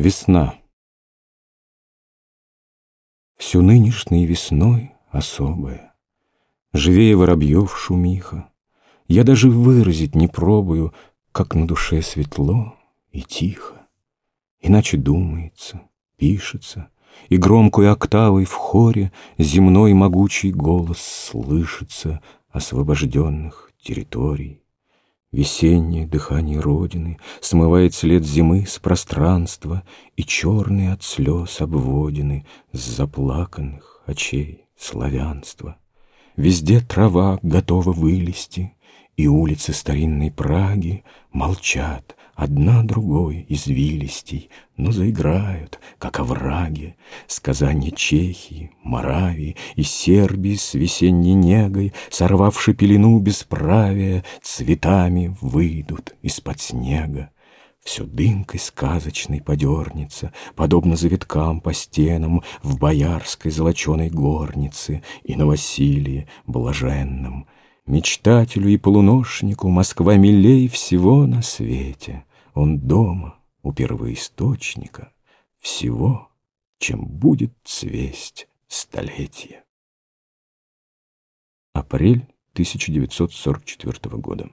Весна. Всю нынешней весной особая, Живее воробьев шумиха, Я даже выразить не пробую, Как на душе светло и тихо. Иначе думается, пишется, И громкой октавой в хоре Земной могучий голос слышится Освобожденных территорий. Весеннее дыхание Родины Смывает след зимы с пространства, И черные от слез обводины С заплаканных очей славянства. Везде трава готова вылезти, И улицы старинной Праги Молчат, одна другой извилистей, Но заиграют, как овраги, Сказания Чехии, Моравии И Сербии с весенней негой, Сорвавши пелену бесправия, Цветами выйдут из-под снега. Все дымкой сказочной подернется, Подобно завиткам по стенам В боярской золоченой горнице И на Василии блаженном. Мечтателю и полуношнику Москва милей всего на свете. Он дома у первоисточника всего, чем будет цвесть столетие. Апрель 1944 года.